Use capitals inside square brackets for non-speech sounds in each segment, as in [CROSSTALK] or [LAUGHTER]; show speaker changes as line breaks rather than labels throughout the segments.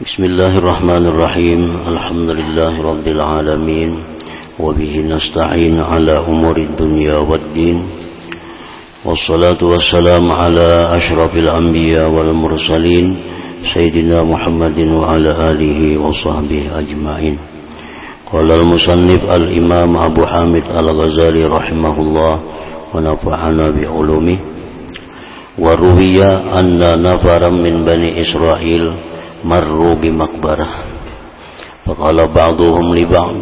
بسم الله الرحمن الرحيم. الحمد لله رب العالمين. وبه نستعين على أمور الدنيا والدين. والصلاة والسلام على أشرف الأنبياء والمرسلين سيدنا محمد وعلى آله وصحبه أجمعين. قال المصنف الإمام أبو حامد الغزالي رحمه الله ونفعنا بعلومه. وروي أن نفرا من بني إسرائيل مروا بمقبرة. فقال بعضهم لبعض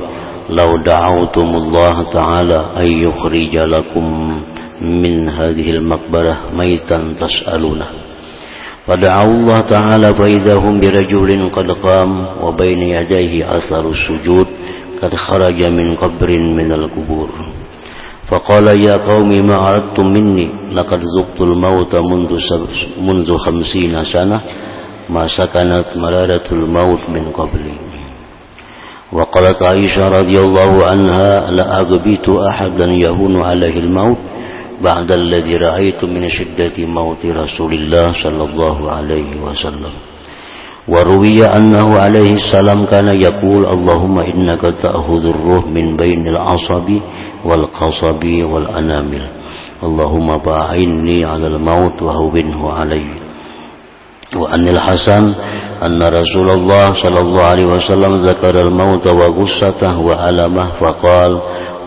لو دعوتم الله تعالى أن يخرج لكم من هذه المقبرة ميتا تسألونه. فدعوا الله تعالى فإذا هم برجل قد قام وبين يديه أثر السجود قد خرج من قبر من القبور. فقال يا قوم ما أردتم مني؟ لقد ذقت الموت منذ, منذ خمسين سنة. ما سكنت مرارة الموت من قبلي. وقالت عائشة رضي الله عنها لأغبيت أحدا يهون عليه الموت بعد الذي رأيت من شدة موت رسول الله صلى الله عليه وسلم. وروي أنه عليه السلام كان يقول اللهم إنك تأخذ الروح من بين العصب والقصب والأنامل. اللهم باعني على الموت وهونه علي. وأن الحسن أن رسول الله صلى الله عليه وسلم ذكر الموت وغصته وألمه فقال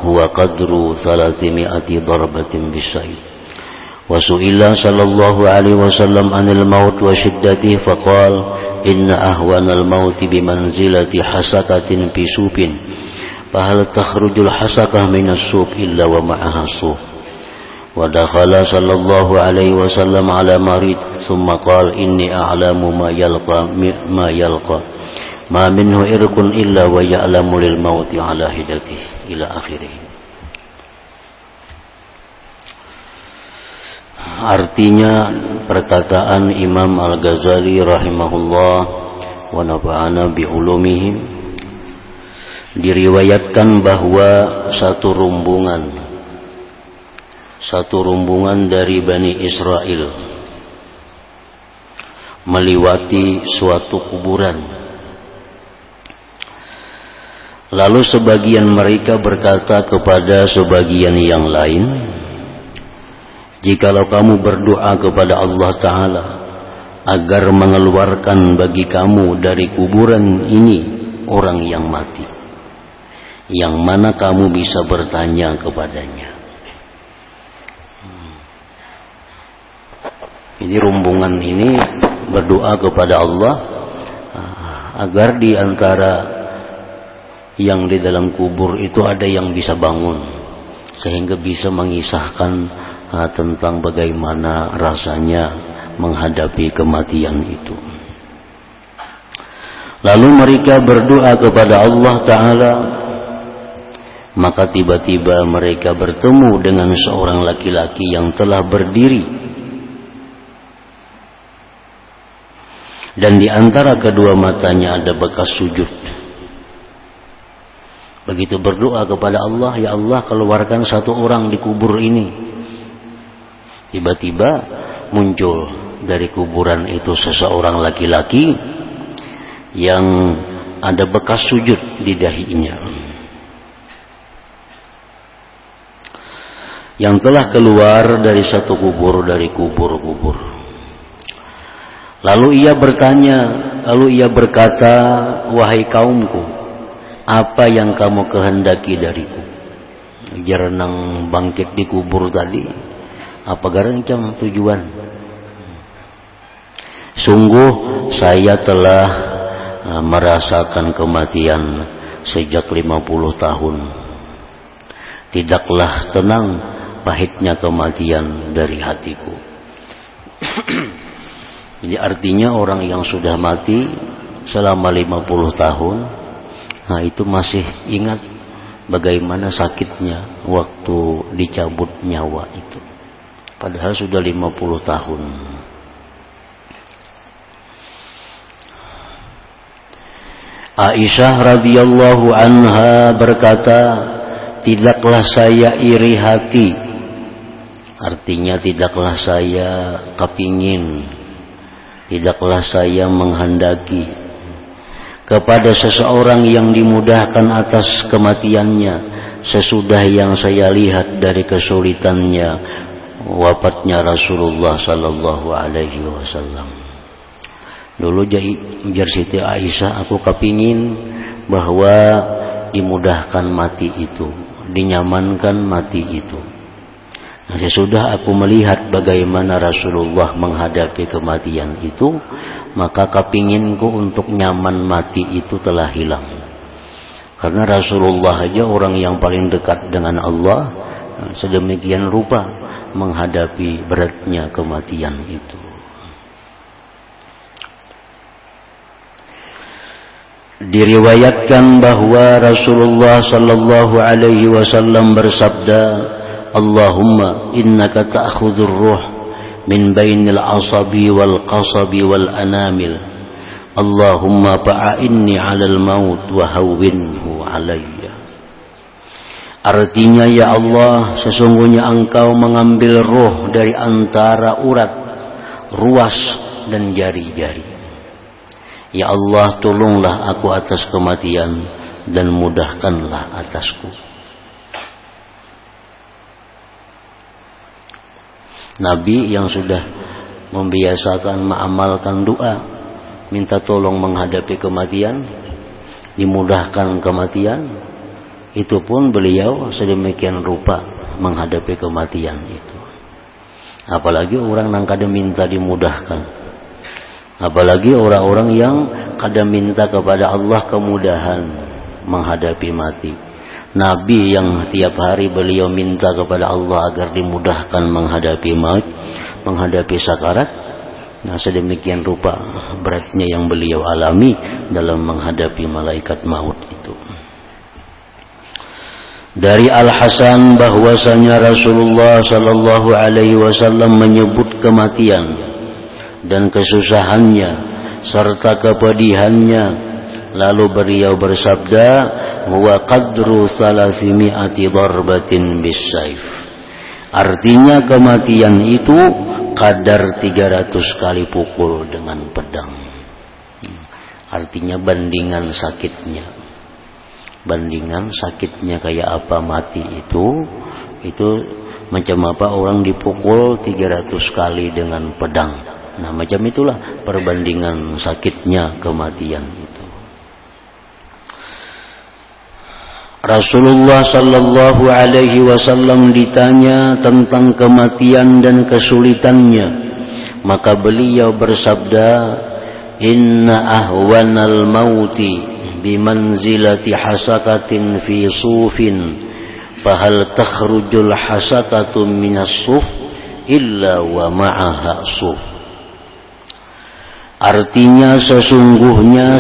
هو قدر ثلاثمائة ضربة بالسيف. وسئل صلى الله عليه وسلم عن الموت وشدته فقال إن أهون الموت بمنزلة حسكة في سوب فهل تخرج الحسكة من السوب إلا ومعها الصوف ودخل صلى الله عليه وسلم على مريض ثم قال إني أعلم ما يلقى ما يلقى ما منه إرق إلا ويعلم للموت على هدته إلى آخره Artinya perkataan Imam Al-Ghazali rahimahullah wa nafa'ana bi'ulumihim diriwayatkan bahwa satu rumbungan satu rombongan dari Bani Israel melewati suatu kuburan. Lalu sebagian mereka berkata kepada sebagian yang lain, Jikalau kamu berdoa kepada Allah Ta'ala agar mengeluarkan bagi kamu dari kuburan ini orang yang mati, yang mana kamu bisa bertanya kepadanya. Ini rombongan ini berdoa kepada Allah ah, agar di antara yang di dalam kubur itu ada yang bisa bangun sehingga bisa mengisahkan uh, tentang bagaimana rasanya menghadapi kematian itu. Lalu mereka berdoa kepada Allah Ta'ala Maka tiba-tiba mereka bertemu dengan seorang laki-laki yang telah berdiri dan di antara kedua matanya ada bekas sujud. Begitu berdoa kepada Allah, ya Allah keluarkan satu orang di kubur ini. Tiba-tiba muncul dari kuburan itu seseorang laki-laki yang ada bekas sujud di dahinya. Yang telah keluar dari satu kubur dari kubur-kubur. Lalu ia bertanya, lalu ia berkata, "Wahai kaumku, apa yang kamu kehendaki dariku?" Jerenang bangkit di kubur tadi, apa garancang tujuan? Sungguh saya telah uh, merasakan kematian sejak 50 tahun. Tidaklah tenang pahitnya kematian dari hatiku. [CLEARS THROAT] Jadi artinya orang yang sudah mati selama 50 tahun, nah itu masih ingat bagaimana sakitnya waktu dicabut nyawa itu. Padahal sudah 50 tahun. Aisyah radhiyallahu anha berkata, "Tidaklah saya iri hati." Artinya tidaklah saya kepingin Tidaklah saya menghendaki kepada seseorang yang dimudahkan atas kematiannya sesudah yang saya lihat dari kesulitannya wafatnya Rasulullah sallallahu alaihi wasallam. Dulu jar Siti Aisyah aku kepingin bahwa dimudahkan mati itu, dinyamankan mati itu. Sesudah aku melihat bagaimana Rasulullah menghadapi kematian itu, maka kepinginku untuk nyaman mati itu telah hilang. Karena Rasulullah aja orang yang paling dekat dengan Allah, sedemikian rupa menghadapi beratnya kematian itu. Diriwayatkan bahwa Rasulullah sallallahu alaihi wasallam bersabda, Allahumma innaka ta'khudhur ruh min bainil asabi wal qasabi wal anamil. Allahumma fa'inni 'alal maut wa 'alayya. Artinya ya Allah sesungguhnya engkau mengambil roh dari antara urat ruas dan jari-jari. Ya Allah tolonglah aku atas kematian dan mudahkanlah atasku Nabi yang sudah membiasakan mengamalkan doa minta tolong menghadapi kematian dimudahkan kematian itu pun beliau sedemikian rupa menghadapi kematian itu. Apalagi orang yang kadang minta dimudahkan. Apalagi orang-orang yang kadang minta kepada Allah kemudahan menghadapi mati Nabi yang tiap hari beliau minta kepada Allah agar dimudahkan menghadapi maut, menghadapi sakarat. Nah sedemikian rupa beratnya yang beliau alami dalam menghadapi malaikat maut itu. Dari Al Hasan bahwasanya Rasulullah Shallallahu Alaihi Wasallam menyebut kematian dan kesusahannya serta kepedihannya Lalu beliau bersabda, "Huwa qadru salasimi'ati darbatin bisaif." Artinya kematian itu kadar 300 kali pukul dengan pedang. Artinya bandingan sakitnya. Bandingan sakitnya kayak apa mati itu, itu macam apa orang dipukul 300 kali dengan pedang. Nah macam itulah perbandingan sakitnya kematian Rasulullah sallallahu alaihi wasallam ditanya tentang kematian dan kesulitannya. Maka beliau bersabda inna ahwanal mauti bimanzilati hasakatin fi sufin fahal takhrujul hasakatu minas suf illa wa ma'aha suf. Artinya sesungguhnya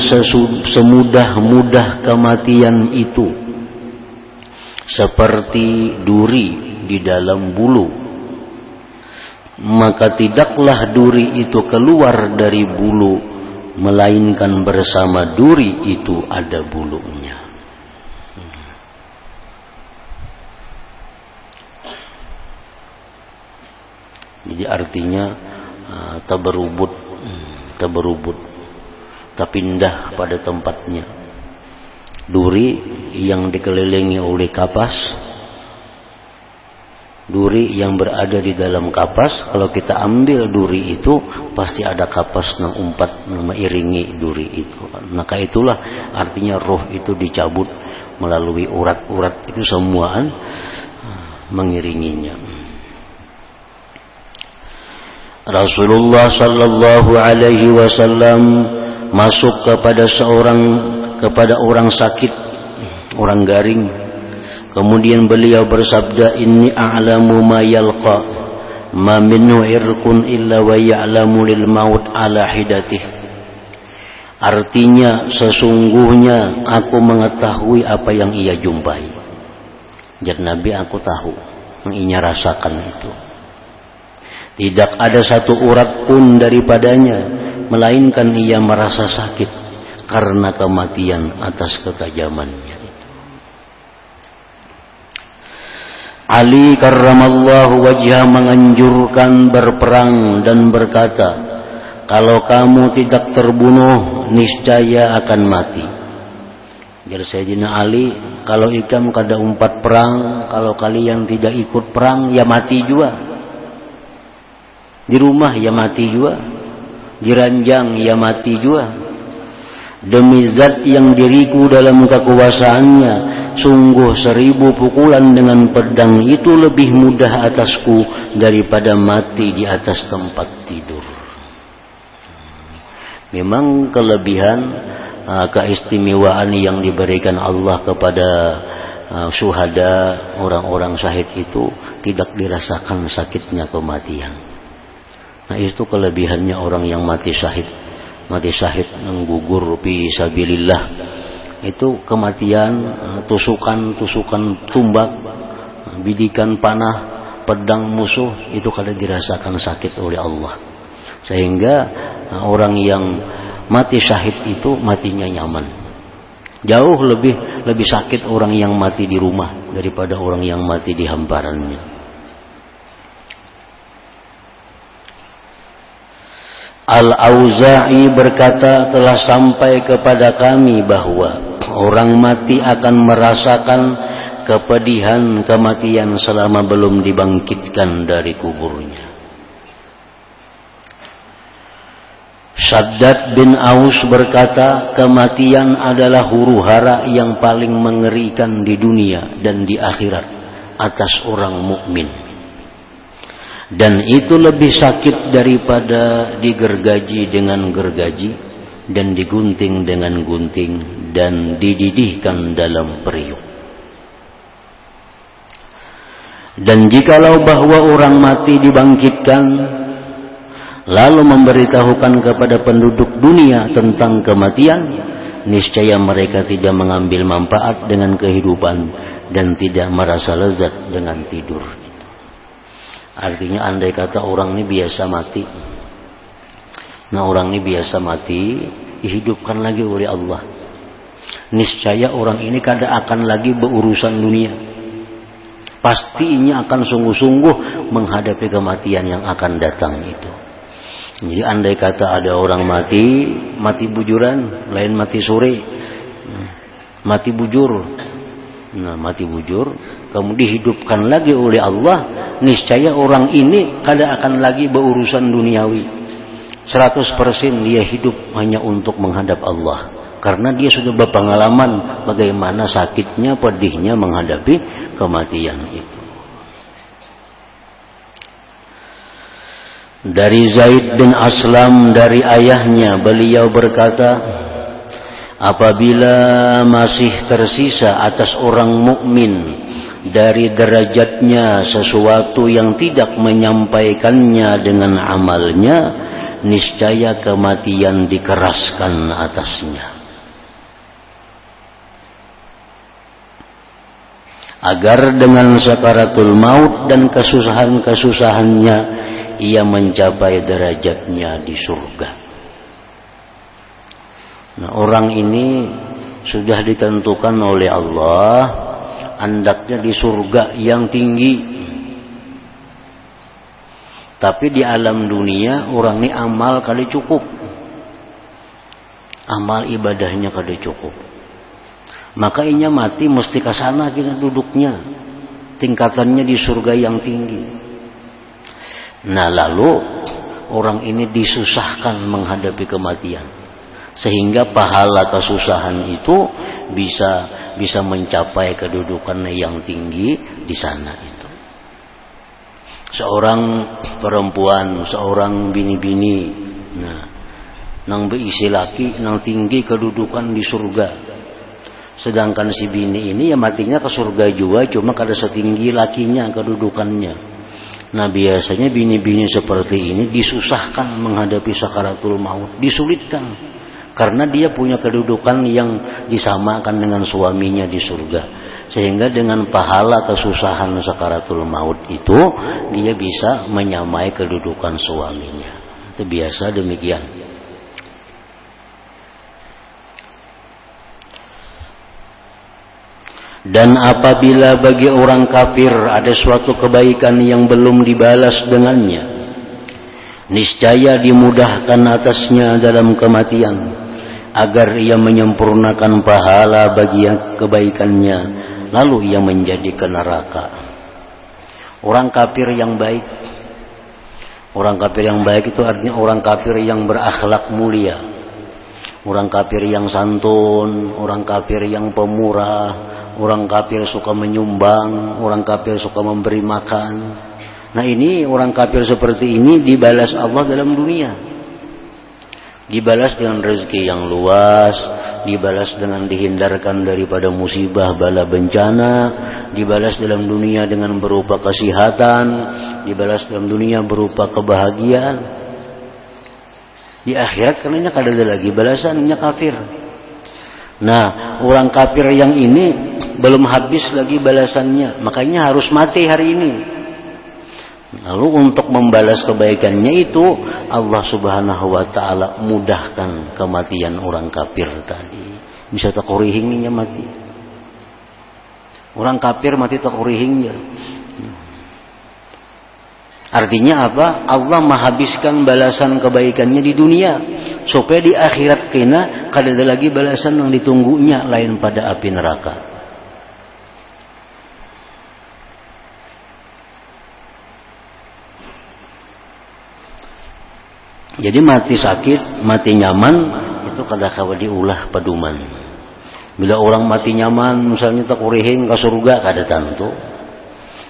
semudah-mudah kematian itu seperti duri di dalam bulu. Maka tidaklah duri itu keluar dari bulu melainkan bersama duri itu ada bulunya. Jadi artinya uh, taberubut taberubut tapi indah pada tempatnya duri yang dikelilingi oleh kapas duri yang berada di dalam kapas kalau kita ambil duri itu pasti ada kapas yang umpat mengiringi duri itu. Maka itulah artinya roh itu dicabut melalui urat-urat itu semuaan mengiringinya. Rasulullah sallallahu alaihi wasallam masuk kepada seorang kepada orang sakit, orang garing. Kemudian beliau bersabda, "Inni a'lamu ma yalqa, ma minhu irkun illa wa ya'lamu lil maut ala hidatih." Artinya sesungguhnya aku mengetahui apa yang ia jumpai. Jadi Nabi aku tahu, ia rasakan itu. Tidak ada satu urat pun daripadanya, melainkan ia merasa sakit karena kematian atas kekajamannya Ali karramallahu wajah menganjurkan berperang dan berkata kalau kamu tidak terbunuh niscaya akan mati. Jadi Sayyidina Ali kalau ikam kada umpat perang kalau kalian tidak ikut perang ya mati juga di rumah ya mati juga di ranjang ya mati juga demi zat yang diriku dalam kekuasaannya sungguh seribu pukulan dengan pedang itu lebih mudah atasku daripada mati di atas tempat tidur Memang kelebihan uh, keistimewaan yang diberikan Allah kepada uh, syuhada orang-orang syahid itu tidak dirasakan sakitnya kematian. Nah itu kelebihannya orang yang mati syahid. Mati syahid menggugur fi sabilillah. Itu kematian tusukan-tusukan tumbak, bidikan panah, pedang musuh itu kada dirasakan sakit oleh Allah. Sehingga uh, orang yang mati syahid itu matinya nyaman. Jauh lebih lebih sakit orang yang mati di rumah daripada orang yang mati di hamparannya Al-Auza'i berkata telah sampai kepada kami bahwa orang mati akan merasakan kepedihan kematian selama belum dibangkitkan dari kuburnya. Saddad bin Aus berkata, kematian adalah huru hara yang paling mengerikan di dunia dan di akhirat atas orang mukmin. Dan itu lebih sakit daripada digergaji dengan gergaji dan digunting dengan gunting dan dididihkan dalam periuk. Dan jikalau bahwa orang mati dibangkitkan lalu memberitahukan kepada penduduk dunia tentang kematian, niscaya mereka tidak mengambil manfaat dengan kehidupan dan tidak merasa lezat dengan tidur. Artinya andai kata orang ini biasa mati. Nah orang ini biasa mati, dihidupkan lagi oleh Allah. Niscaya orang ini kada akan lagi berurusan dunia. Pastinya akan sungguh-sungguh menghadapi kematian yang akan datang itu. Jadi andai kata ada orang mati, mati bujuran, lain mati sore, mati bujur. Nah, mati bujur, kamu dihidupkan lagi oleh Allah, niscaya orang ini kada akan lagi berurusan duniawi. 100% dia hidup hanya untuk menghadap Allah. Karena dia sudah berpengalaman bagaimana sakitnya, pedihnya menghadapi kematian itu. Dari Zaid bin Aslam dari ayahnya beliau berkata apabila masih tersisa atas orang mukmin dari derajatnya sesuatu yang tidak menyampaikannya dengan amalnya niscaya kematian dikeraskan atasnya agar dengan sakaratul maut dan kesusahan-kesusahannya ia mencapai derajatnya di surga. Nah, orang ini sudah ditentukan oleh Allah andaknya di surga yang tinggi. Tapi di alam dunia orang ini amal kali cukup. Amal ibadahnya kali cukup. Maka inya mati mesti ke sana kita duduknya. Tingkatannya di surga yang tinggi. Nah lalu orang ini disusahkan menghadapi kematian sehingga pahala kesusahan itu bisa bisa mencapai kedudukan yang tinggi di sana itu. Seorang perempuan, seorang bini-bini, nah, nang berisi laki, nang tinggi kedudukan di surga. Sedangkan si bini ini ya matinya ke surga juga, cuma kada setinggi lakinya kedudukannya. Nah biasanya bini-bini seperti ini disusahkan menghadapi sakaratul maut, disulitkan karena dia punya kedudukan yang disamakan dengan suaminya di surga. Sehingga dengan pahala kesusahan sakaratul maut itu dia bisa menyamai kedudukan suaminya. Itu biasa demikian. Dan apabila bagi orang kafir ada suatu kebaikan yang belum dibalas dengannya, niscaya dimudahkan atasnya dalam kematian agar ia menyempurnakan pahala bagi kebaikannya lalu ia menjadi ke neraka. Orang kafir yang baik. Orang kafir yang baik itu artinya orang kafir yang berakhlak mulia. Orang kafir yang santun orang kafir yang pemurah orang kafir suka menyumbang orang kafir suka memberi makan. Nah ini orang kafir seperti ini dibalas Allah dalam dunia. Dibalas dengan rezeki yang luas, dibalas dengan dihindarkan daripada musibah bala bencana, dibalas dalam dunia dengan berupa kesehatan, dibalas dalam dunia berupa kebahagiaan. Di akhirat karena kada ada lagi balasannya kafir. Nah, orang kafir yang ini belum habis lagi balasannya, makanya harus mati hari ini. Lalu untuk membalas kebaikannya itu Allah Subhanahu wa taala mudahkan kematian orang kafir tadi. Bisa takurihingnya mati. Orang kafir mati takurihingnya. Artinya apa? Allah menghabiskan balasan kebaikannya di dunia supaya di akhirat kena kada ada lagi balasan yang ditunggunya lain pada api neraka. Jadi mati sakit, mati nyaman itu kada kawa diulah paduman. Bila orang mati nyaman, misalnya tak urihing ke surga kada tentu.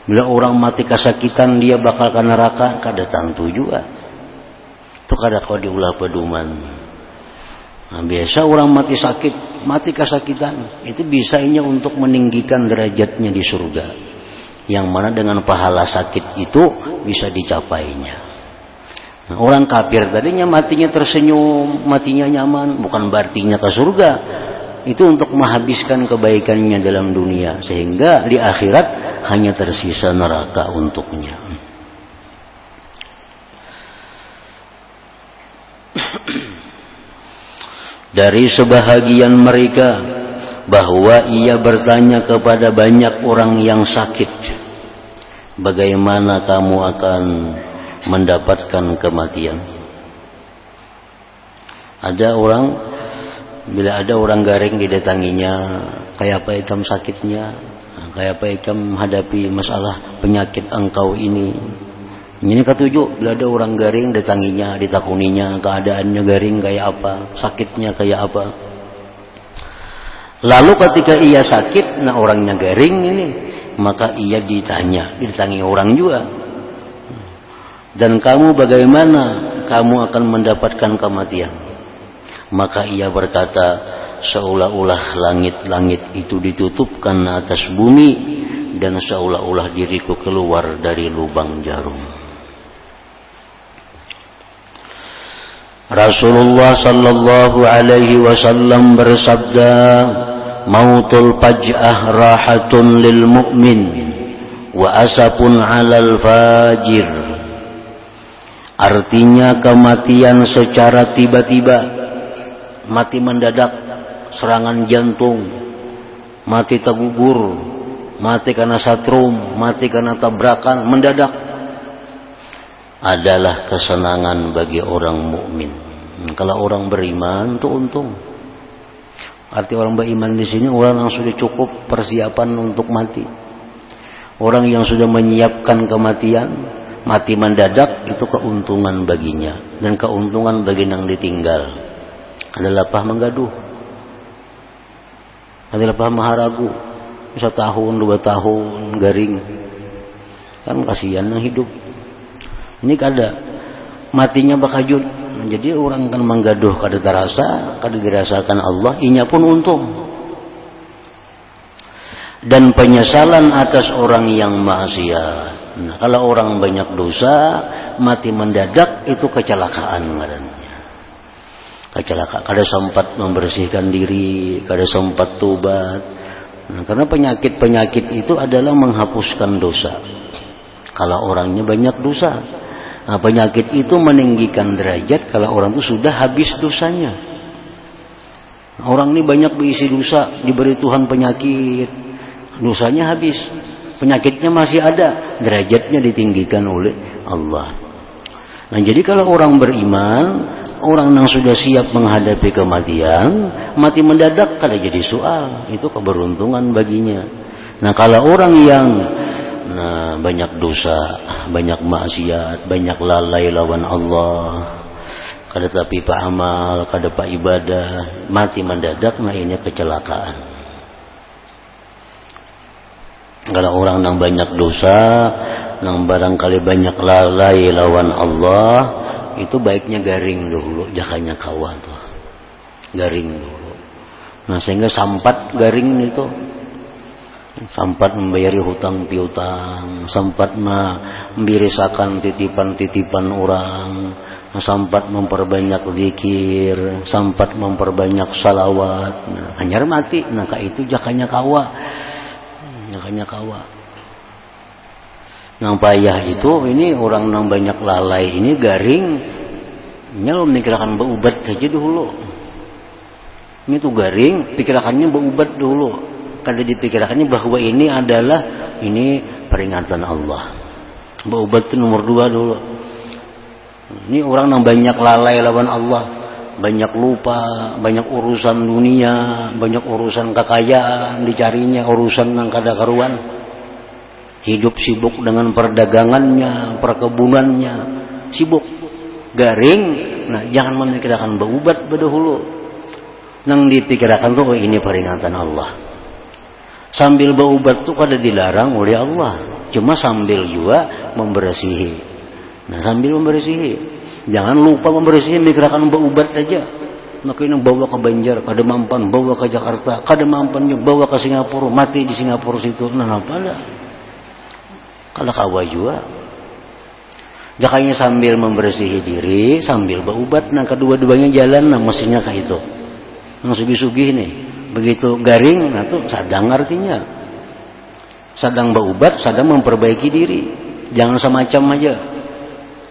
Bila orang mati kesakitan dia bakal ke neraka kada tentu juga. Itu kada kawa diulah paduman. Nah, biasa orang mati sakit, mati kesakitan, itu bisanya untuk meninggikan derajatnya di surga. Yang mana dengan pahala sakit itu bisa dicapainya. Orang kafir tadinya matinya tersenyum, matinya nyaman, bukan berartinya ke surga. Itu untuk menghabiskan kebaikannya dalam dunia sehingga di akhirat hanya tersisa neraka untuknya. [CLEARS THROAT] Dari sebahagian mereka bahwa ia bertanya kepada banyak orang yang sakit, bagaimana kamu akan mendapatkan kematian. Ada orang bila ada orang garing didatanginya, kayak apa hitam sakitnya, kayak apa hitam menghadapi masalah penyakit engkau ini. Ini ketujuh, bila ada orang garing datanginya, ditakuninya, keadaannya garing kayak apa, sakitnya kayak apa. Lalu ketika ia sakit, nah orangnya garing ini, maka ia ditanya, ditangi orang juga dan kamu bagaimana kamu akan mendapatkan kematian? Maka ia berkata seolah-olah langit-langit itu ditutupkan atas bumi dan seolah-olah diriku keluar dari lubang jarum. Rasulullah sallallahu alaihi wasallam bersabda mautul faj'ah rahatun lil mu'min wa asapun 'alal fajir Artinya kematian secara tiba-tiba, mati mendadak, serangan jantung, mati tergugur, mati karena satrum, mati karena tabrakan, mendadak adalah kesenangan bagi orang mukmin. Kalau orang beriman itu untung. Arti orang beriman di sini orang yang sudah cukup persiapan untuk mati. Orang yang sudah menyiapkan kematian, mati mendadak itu keuntungan baginya. Dan keuntungan bagi yang ditinggal adalah pah menggaduh. Adalah pah maharagu. Bisa tahun dua tahun garing. Kan kasihan yang hidup. Ini kada matinya bakajut jadi orang kan menggaduh kada terasa kada dirasakan Allah inya pun untung. Dan penyesalan atas orang yang maksiat Nah, kalau orang banyak dosa, mati mendadak itu kecelakaan ngarannya. Kecelakaan, kada sempat membersihkan diri, kada sempat tobat. Nah, karena penyakit-penyakit itu adalah menghapuskan dosa. Kalau orangnya banyak dosa, nah, penyakit itu meninggikan derajat kalau orang itu sudah habis dosanya. Orang ini banyak berisi dosa, diberi Tuhan penyakit, dosanya habis penyakitnya masih ada, derajatnya ditinggikan oleh Allah. Nah jadi kalau orang beriman, orang yang sudah siap menghadapi kematian, mati mendadak kada jadi soal, itu keberuntungan baginya. Nah kalau orang yang nah, banyak dosa, banyak maksiat, banyak lalai lawan Allah, kada tapi pak amal, kada pak ibadah, mati mendadak, nah ini kecelakaan. Kalau orang yang banyak dosa, yang barangkali banyak lalai lawan Allah itu baiknya garing dulu jakanya kawan tuh. Garing dulu. Nah sehingga sampat garing itu. Sampat membayari hutang piutang sampat membirisakan titipan-titipan orang sampat memperbanyak zikir sampat memperbanyak salawat. Nah, hanyar mati nah itu jakanya kawa jakanya kawa. Yang payah itu ini orang yang banyak lalai ini garing. Nyelom mikirkan berubat saja dulu. Ini tuh garing pikirkannya berubat dulu. Kada dipikirkannya bahwa ini adalah ini peringatan Allah. Berubat itu nomor dua dulu. Ini orang yang banyak lalai lawan Allah banyak lupa, banyak urusan dunia, banyak urusan kekayaan dicarinya, urusan yang kada karuan hidup sibuk dengan perdagangannya, perkebunannya, sibuk, garing. Nah, jangan memikirkan berubat berdahulu. Nang dipikirkan tuh oh, ini peringatan Allah. Sambil berubat tuh kada dilarang oleh Allah. Cuma sambil juga membersihi. Nah, sambil membersihi. Jangan lupa membersihi, mikirkan berubat aja. Maka ini bawa ke Banjar, kada mampan, bawa ke Jakarta, kada mampan bawa ke Singapura, mati di Singapura situ. Nah, apa dah? Kalau kawa juga. Jakanya sambil membersihi diri, sambil berubat, nah kedua-duanya jalan, nah mestinya kayak itu. Nah sugi-sugi nih, begitu garing, nah tuh sadang artinya. Sadang berubat, sadang memperbaiki diri. Jangan semacam aja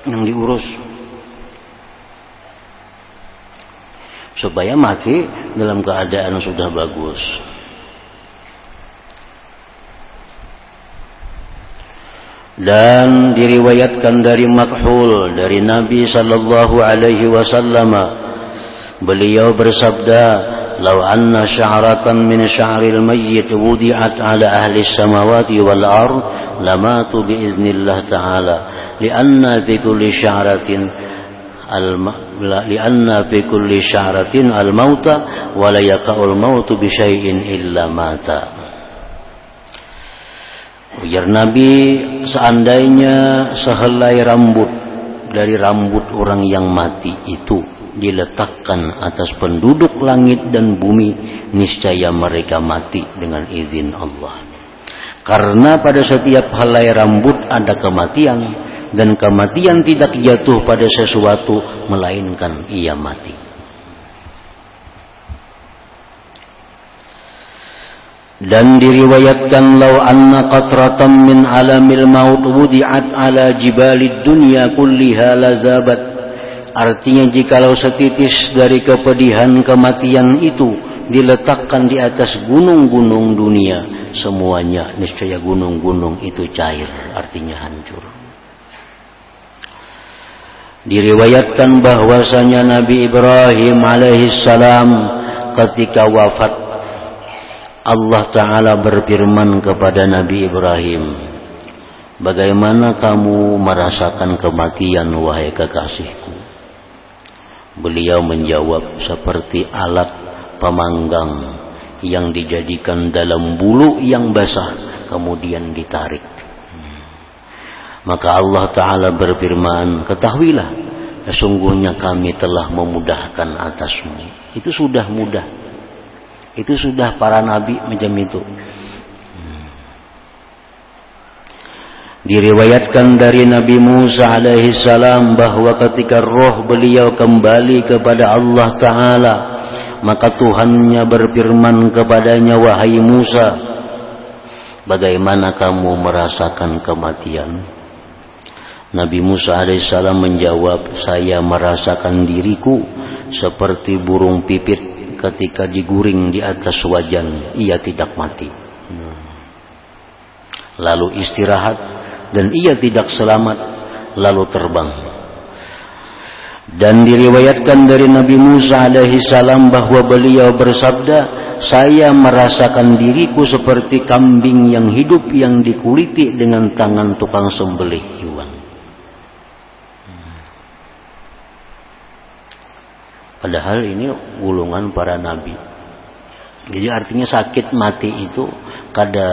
yang diurus. Supaya mati dalam keadaan sudah bagus. dan diriwayatkan dari Makhul dari Nabi sallallahu alaihi wasallam beliau bersabda "Lau anna sya'ratan min sya'ril mayyit wudi'at ala ahli samawati wal ard lamatu bi iznillah ta'ala li'anna fi kulli sya'ratin li'anna fi kulli sya'ratin al-mauta wa la yaqa'ul mautu bi syai'in illa mata" Ujar Nabi, seandainya sehelai rambut dari rambut orang yang mati itu diletakkan atas penduduk langit dan bumi, niscaya mereka mati dengan izin Allah. Karena pada setiap helai rambut ada kematian dan kematian tidak jatuh pada sesuatu melainkan ia mati. dan diriwayatkan law anna qatratan min alamil maut wudi'at ala jibalid dunya kulliha lazabat artinya jikalau setitis dari kepedihan kematian itu diletakkan di atas gunung-gunung dunia semuanya niscaya gunung-gunung itu cair artinya hancur diriwayatkan bahwasanya Nabi Ibrahim alaihissalam ketika wafat Allah Ta'ala berfirman kepada Nabi Ibrahim Bagaimana kamu merasakan kematian wahai kekasihku? Beliau menjawab seperti alat pemanggang yang dijadikan dalam bulu yang basah kemudian ditarik maka Allah Ta'ala berfirman ketahuilah sesungguhnya kami telah memudahkan atasmu. Itu sudah mudah. Itu sudah para nabi macam itu. Diriwayatkan dari Nabi Musa alaihi salam bahwa ketika roh beliau kembali kepada Allah Ta'ala maka Tuhannya berfirman kepadanya wahai Musa bagaimana kamu merasakan kematian Nabi Musa alaihissalam menjawab saya merasakan diriku seperti burung pipit ketika diguring di atas wajan. Ia tidak mati. Lalu istirahat dan ia tidak selamat lalu terbang. Dan diriwayatkan dari Nabi Musa alaihi salam bahwa beliau bersabda, "Saya merasakan diriku seperti kambing yang hidup yang dikuliti dengan tangan tukang sembelih Padahal ini gulungan para nabi. Jadi artinya sakit mati itu kada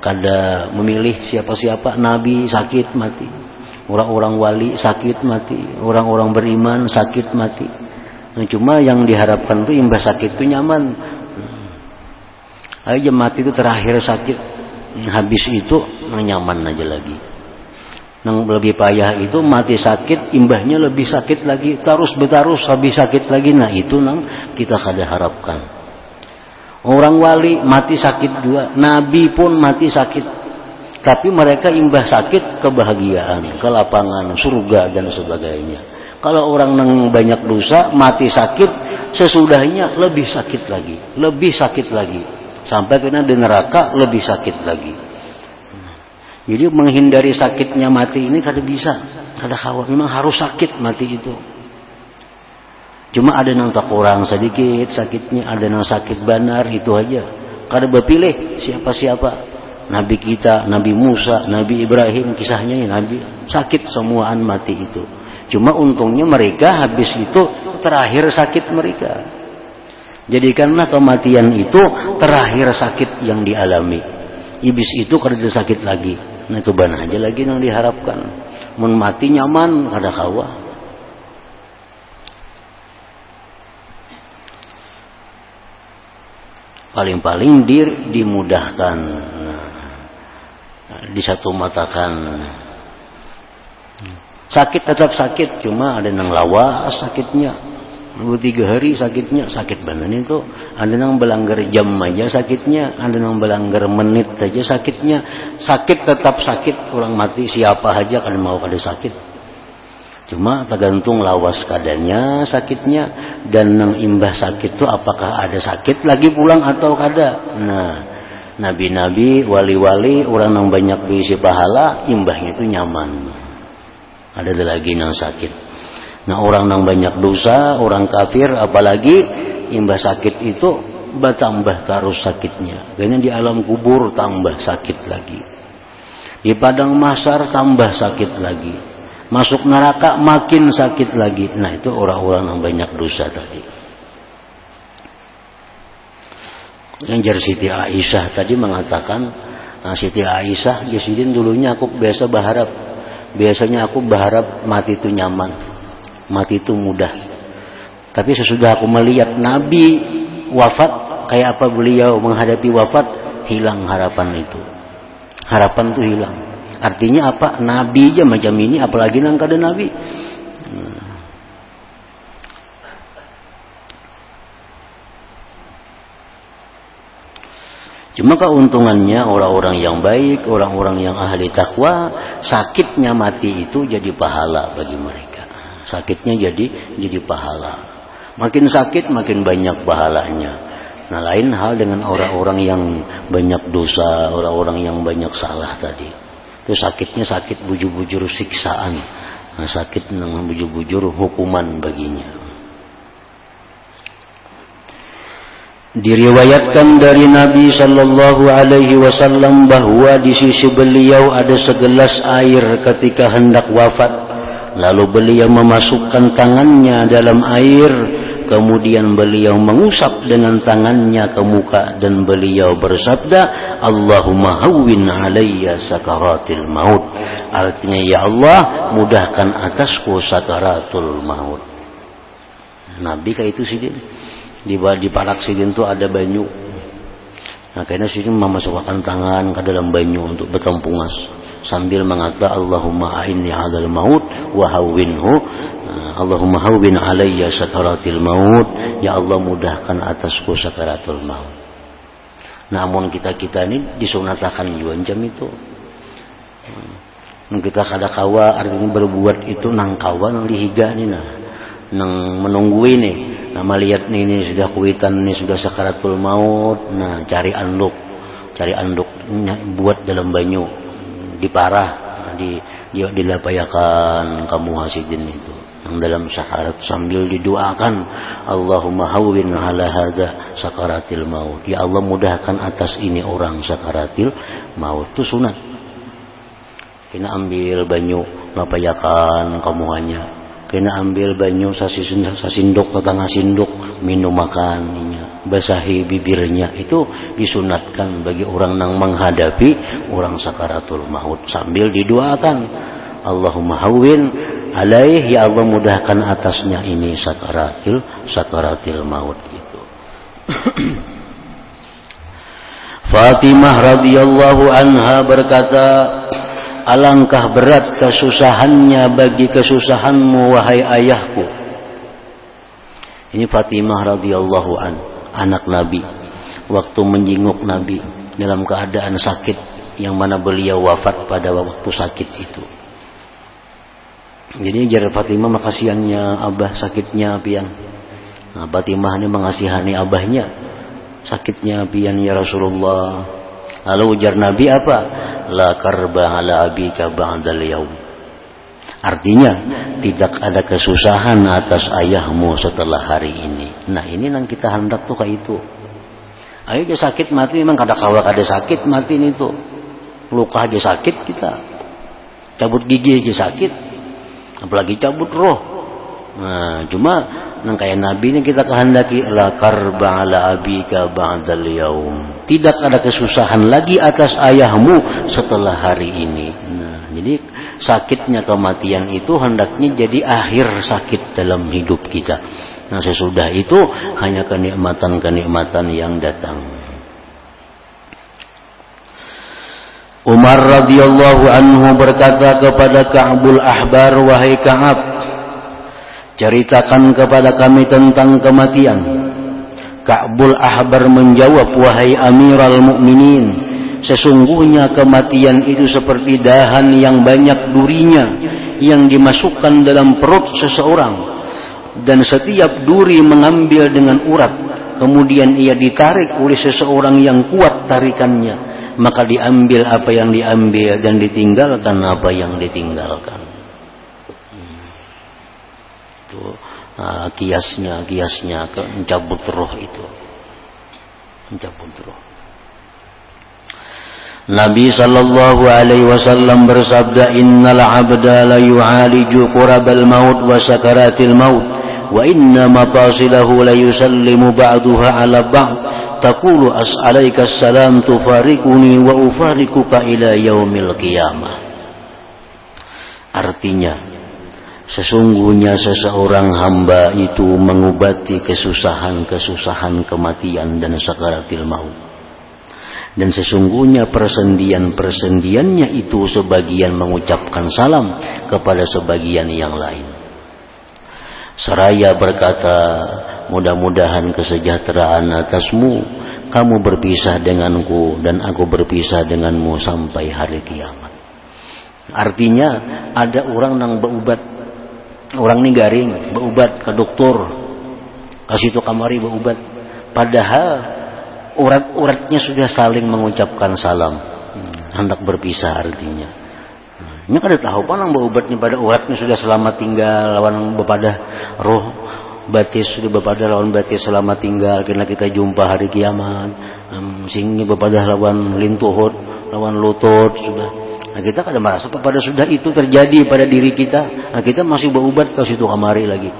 kada memilih siapa-siapa nabi sakit mati. Orang-orang wali sakit mati. Orang-orang beriman sakit mati. Nah, cuma yang diharapkan tuh imbas sakit itu nyaman. Aja mati itu terakhir sakit habis itu nyaman aja lagi yang lebih payah itu mati sakit imbahnya lebih sakit lagi terus betarus habis sakit lagi nah itu nang kita kada harapkan Orang wali mati sakit juga, nabi pun mati sakit. Tapi mereka imbah sakit kebahagiaan, kelapangan, surga dan sebagainya. Kalau orang yang banyak dosa mati sakit, sesudahnya lebih sakit lagi, lebih sakit lagi. Sampai kena di neraka lebih sakit lagi. Jadi menghindari sakitnya mati ini kada bisa, kada khawatir. Memang harus sakit mati itu. Cuma ada yang tak kurang sedikit sakitnya, ada yang sakit benar itu aja. Kada berpilih siapa-siapa. Nabi kita, Nabi Musa, Nabi Ibrahim, kisahnya ya Nabi sakit semuaan mati itu. Cuma untungnya mereka habis itu terakhir sakit mereka. Jadikanlah kematian itu terakhir sakit yang dialami. Iblis itu kada sakit lagi. Nah itu benar aja lagi yang diharapkan. Mun mati nyaman kada kawah. paling-paling dir dimudahkan di satu matakan sakit tetap sakit cuma ada yang lawas sakitnya dua tiga hari sakitnya sakit benar itu ada yang belanggar jam aja sakitnya ada yang belanggar menit aja sakitnya sakit tetap sakit orang mati siapa aja kan mau kada sakit Cuma tergantung lawas kadanya sakitnya dan nang imbah sakit itu apakah ada sakit lagi pulang atau kada. Nah, nabi-nabi, wali-wali, orang yang banyak berisi pahala, imbahnya itu nyaman. Ada lagi nang sakit. Nah, orang yang banyak dosa, orang kafir, apalagi imbah sakit itu bertambah terus sakitnya. Kayaknya di alam kubur tambah sakit lagi. Di padang masar tambah sakit lagi masuk neraka makin sakit lagi. Nah itu orang-orang yang banyak dosa tadi. Yang Siti Aisyah tadi mengatakan, nah, Siti Aisyah, Jasidin dulunya aku biasa berharap, biasanya aku berharap mati itu nyaman, mati itu mudah. Tapi sesudah aku melihat Nabi wafat, kayak apa beliau menghadapi wafat, hilang harapan itu. Harapan itu hilang. Artinya apa? Nabi aja macam ini, apalagi nang kada nabi. Hmm. Cuma keuntungannya orang-orang yang baik, orang-orang yang ahli takwa, sakitnya mati itu jadi pahala bagi mereka. Sakitnya jadi jadi pahala. Makin sakit makin banyak pahalanya. Nah lain hal dengan orang-orang yang banyak dosa, orang-orang yang banyak salah tadi itu sakitnya sakit bujur-bujur siksaan nah, sakit dengan bujur-bujur hukuman baginya Diriwayatkan dari Nabi Shallallahu Alaihi Wasallam bahwa di sisi beliau ada segelas air ketika hendak wafat. Lalu beliau memasukkan tangannya dalam air Kemudian beliau mengusap dengan tangannya ke muka dan beliau bersabda, Allahumma hawwin alayya sakaratil maut. Artinya, Ya Allah, mudahkan atasku sakaratul maut. Nabi kayak itu sih di di parak sidin itu ada banyu. Nah, kayaknya sidin memasukkan tangan ke dalam banyu untuk bertempungas sambil mengata Allahumma a'inni 'alal maut wa hawwinhu Allahumma hawwin alayya sakaratil maut. Ya Allah mudahkan atasku sakaratul maut. Namun kita-kita ini disunatakan juga jam itu. Hmm. kita kada kawa artinya berbuat itu nang kawa nang dihiga nih nah. Nang menunggu ini nah melihat nih ini sudah kuitan ini sudah sakaratul maut nah cari anduk. Cari anduk buat dalam banyu di dia dilapayakan kamu hasidin itu. Yang dalam sakarat sambil didoakan Allahumma hawwin ala hadha sakaratil maut. Ya Allah mudahkan atas ini orang sakaratil maut itu sunat. Kena ambil banyu ngapayakan kamu hanya. Kena ambil banyu sasindok tetangga sindok minum makannya basahi bibirnya itu disunatkan bagi orang yang menghadapi orang sakaratul maut. Sambil didoakan Allahumma hawwin alaih ya Allah mudahkan atasnya ini sakaratil sakaratil maut itu. [CLEARS THROAT] Fatimah radhiyallahu anha berkata alangkah berat kesusahannya bagi kesusahanmu wahai ayahku. Ini Fatimah radhiyallahu an anak Nabi waktu menjenguk Nabi dalam keadaan sakit yang mana beliau wafat pada waktu sakit itu jadi jar Fatimah makasihannya abah sakitnya pian. Nah, Fatimah ini mengasihani abahnya sakitnya pian ya Rasulullah. Lalu ujar Nabi apa? La karba ala abika ba'dal yaum. Artinya tidak ada kesusahan atas ayahmu setelah hari ini. Nah ini yang kita hendak tuh kayak itu. Ayo dia sakit mati memang kada kawal kada sakit mati ini tuh. Luka aja sakit kita. Cabut gigi aja sakit apalagi cabut roh nah cuma nang kayak nabi ini kita kehendaki la karba ala abika ba'dal yaum tidak ada kesusahan lagi atas ayahmu setelah hari ini nah jadi sakitnya kematian itu hendaknya jadi akhir sakit dalam hidup kita. Nah sesudah itu hanya kenikmatan-kenikmatan yang datang. Umar radhiyallahu anhu berkata kepada Ka'bul Ahbar wahai Ka'ab ceritakan kepada kami tentang kematian. Ka'bul Ahbar menjawab wahai Amiral Mukminin sesungguhnya kematian itu seperti dahan yang banyak durinya yang dimasukkan dalam perut seseorang dan setiap duri mengambil dengan urat kemudian ia ditarik oleh seseorang yang kuat tarikannya maka diambil apa yang diambil dan ditinggalkan apa yang ditinggalkan. Itu nah, kiasnya, kiasnya mencabut roh itu. Mencabut roh. Nabi sallallahu alaihi wasallam bersabda innal abda la yu'aliju qurabal maut wa sakaratil maut wa inna mafasilahu la yusallimu ba'daha ala ba'd. Taqulu as'alaika salam tufarikuni wa ufarikuka ila yaumil qiyamah. Artinya sesungguhnya seseorang hamba itu mengobati kesusahan-kesusahan kematian dan sakaratil maut dan sesungguhnya persendian-persendiannya itu sebagian mengucapkan salam kepada sebagian yang lain. Seraya berkata mudah-mudahan kesejahteraan atasmu kamu berpisah denganku dan aku berpisah denganmu sampai hari kiamat. Artinya ada orang yang berubat orang ini garing berubat ke dokter kasih itu kamari berubat padahal urat-uratnya sudah saling mengucapkan salam. Hendak berpisah artinya. Ini kada tahu panang berubatnya pada uratnya sudah selamat tinggal lawan bepada roh batis sudah bepada lawan batis selamat tinggal. Kena kita jumpa hari kiamat um, singi bepada lawan lintuhut lawan lutut sudah. Nah kita kada merasa pada sudah itu terjadi pada diri kita. Nah kita masih berubat ke situ kamari lagi.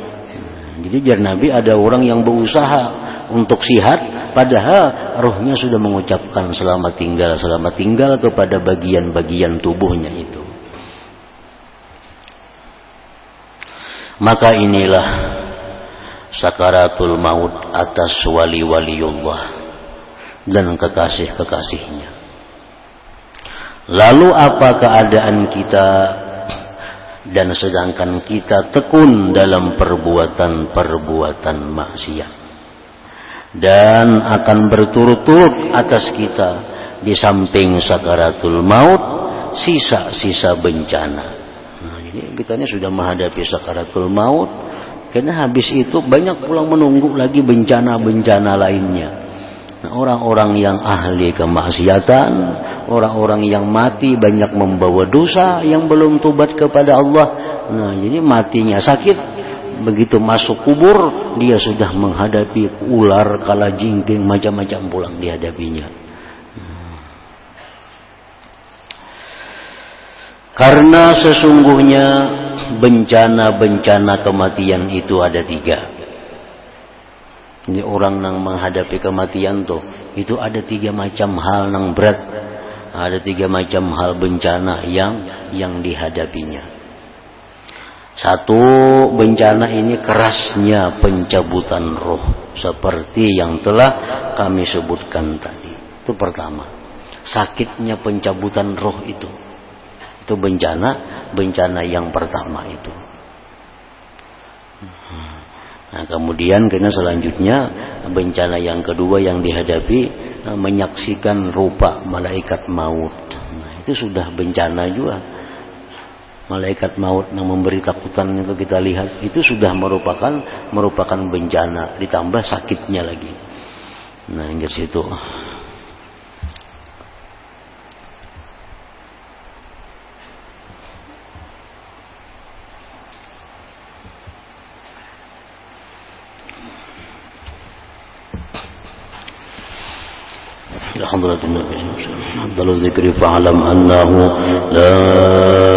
Jadi jar Nabi ada orang yang berusaha untuk sihat padahal rohnya sudah mengucapkan selamat tinggal selamat tinggal kepada bagian-bagian tubuhnya itu. Maka inilah sakaratul maut atas wali-waliullah dan kekasih-kekasihnya. Lalu apa keadaan kita? Dan sedangkan kita tekun dalam perbuatan-perbuatan maksiat dan akan berturut-turut atas kita di samping sakaratul maut sisa-sisa bencana. Nah, jadi kita ini sudah menghadapi sakaratul maut karena habis itu banyak pulang menunggu lagi bencana-bencana lainnya. Nah, orang-orang yang ahli kemaksiatan, orang-orang yang mati banyak membawa dosa yang belum tobat kepada Allah. Nah, jadi matinya sakit, begitu masuk kubur dia sudah menghadapi ular, kalajingking, macam-macam pulang dihadapinya. Karena sesungguhnya bencana-bencana kematian itu ada tiga. Ini orang yang menghadapi kematian tuh, itu ada tiga macam hal yang berat. Ada tiga macam hal bencana yang yang dihadapinya. Satu bencana ini kerasnya pencabutan roh seperti yang telah kami sebutkan tadi. Itu pertama. Sakitnya pencabutan roh itu. Itu bencana, bencana yang pertama itu. Nah, kemudian karena selanjutnya bencana yang kedua yang dihadapi menyaksikan rupa malaikat maut. Nah, itu sudah bencana juga malaikat maut yang memberi takutan itu kita lihat itu sudah merupakan merupakan bencana ditambah sakitnya lagi nah yang situ حضرة النبي أفضل الذكر فاعلم أنه لا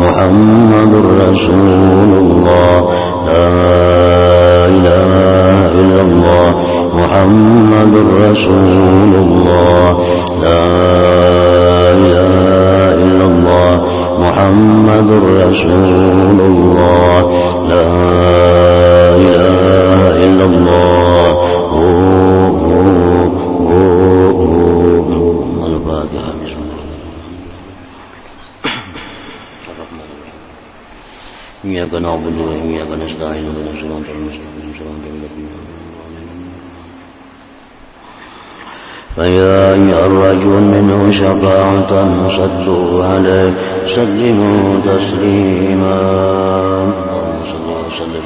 محمد رسول الله. لا إله إلا الله. محمد رسول الله. لا إله إلا الله. محمد رسول الله. لا إله إلا الله. الفاتحة بسم الله. إياك نعبد وإياك نستعين اهدنا الصراط المستقيم صراط الذين منه شفاعة صلوا عليه سلموا تسليما. اللهم صل وسلم